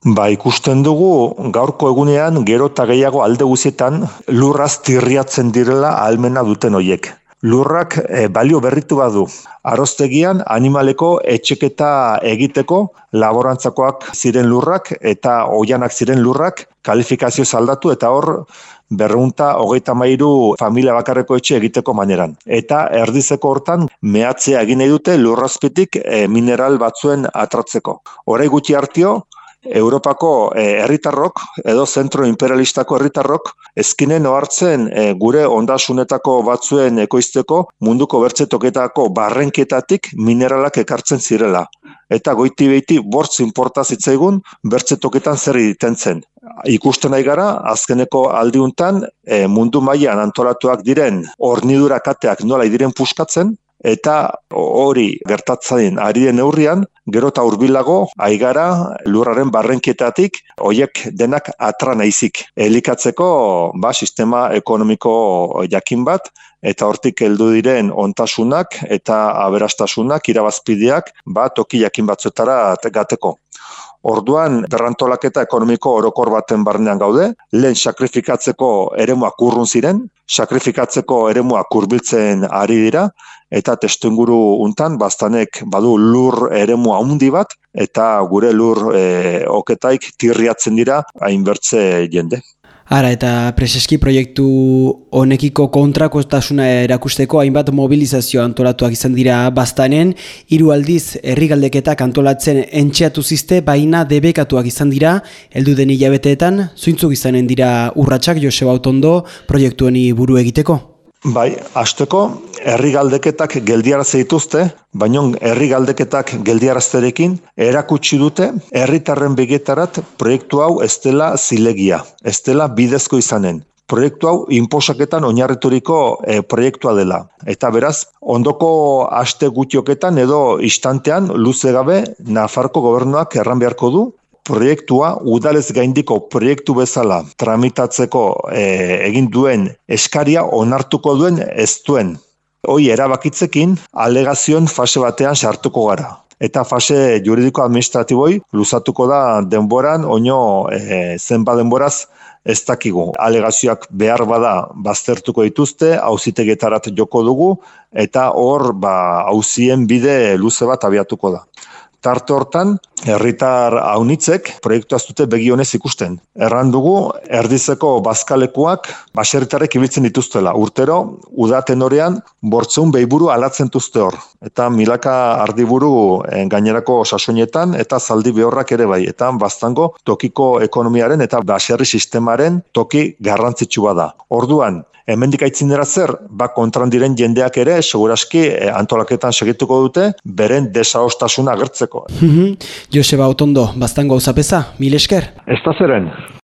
Ba, ikusten dugu gaurko egunean gero eta gehiago alde guzietan lurraz tirriatzen direla ahalmena duten hoiek. Lurrak e, balio berritu badu. Aroztegian animaleko etxeketa egiteko laborantzakoak ziren lurrak eta oianak ziren lurrak kalifikazio zaldatu eta hor berrunta hogeita mairu familia bakarreko etxe egiteko maneran. Eta erdizeko hortan mehatzea egin dute lurrazpitik e, mineral batzuen atratzeko. Horai gutxi hartio, Europako eh, herritarrok edo zentro imperialistako herritarrok ezkinen ohartzen e, gure ondasunetako batzuen ekoizteko munduko bertzetoketako barrenketatik mineralak ekartzen zirela. Eta goiti behiti bortz inporta zitzaigun bertzetoketan zer egiten zen. Ikusten nahi gara, azkeneko aldiuntan e, mundu mailan antolatuak diren hornidura kateak nola diren puskatzen, eta hori gertatzen ari den neurrian, gero eta urbilago, aigara lurraren barrenkietatik, hoiek denak atra naizik. Elikatzeko ba, sistema ekonomiko jakin bat, eta hortik heldu diren ontasunak eta aberastasunak, irabazpideak, ba, toki jakin batzuetara gateko. Orduan, berrantolaketa ekonomiko orokor baten barnean gaude, lehen sakrifikatzeko eremuak urrun ziren, sakrifikatzeko eremuak kurbiltzen ari dira, eta testuinguru untan, bastanek badu lur eremu handi bat, eta gure lur e, oketaik tirriatzen dira hainbertze jende. Ara, eta preseski proiektu honekiko kontrakotasuna erakusteko hainbat mobilizazio antolatuak izan dira bastanen, hiru aldiz herrigaldeketak antolatzen entxeatu ziste, baina debekatuak izan dira, heldu den hilabeteetan, zuintzuk izanen dira urratsak Joseba Otondo proiektu buru egiteko? Bai, hasteko herri galdeketak geldiaraze dituzte, baina herri galdeketak geldiarazterekin erakutsi dute herritarren begetarat proiektu hau ez dela zilegia, ez dela bidezko izanen. Proiektu hau inposaketan oinarrituriko e, proiektua dela. Eta beraz, ondoko aste gutioketan edo istantean luze gabe Nafarko gobernuak erran beharko du proiektua udalez gaindiko proiektu bezala tramitatzeko e, egin duen eskaria onartuko duen ez duen. Hoi erabakitzekin alegazioen fase batean sartuko gara. Eta fase juridiko administratiboi luzatuko da denboran, oino e, zenba denboraz ez dakigu. Alegazioak behar bada baztertuko dituzte, hauzitegetarat joko dugu, eta hor ba, hauzien bide luze bat abiatuko da. Tarte hortan, herritar haunitzek proiektu aztute begionez ikusten. Erran dugu, erdizeko bazkalekuak baserritarek ibiltzen dituztela. Urtero, udaten horean, bortzeun behiburu alatzen duzte hor. Eta milaka ardiburu eh, gainerako sasoinetan eta zaldi behorrak ere bai. Eta baztango tokiko ekonomiaren eta baserri sistemaren toki garrantzitsua da. Orduan, hemendik aitzindera zer, ba kontran diren jendeak ere, seguraski eh, antolaketan segituko dute, beren desaostasuna agertzeko. Joseba Otondo, baztango zapesa, mil esker? Ez da zeren.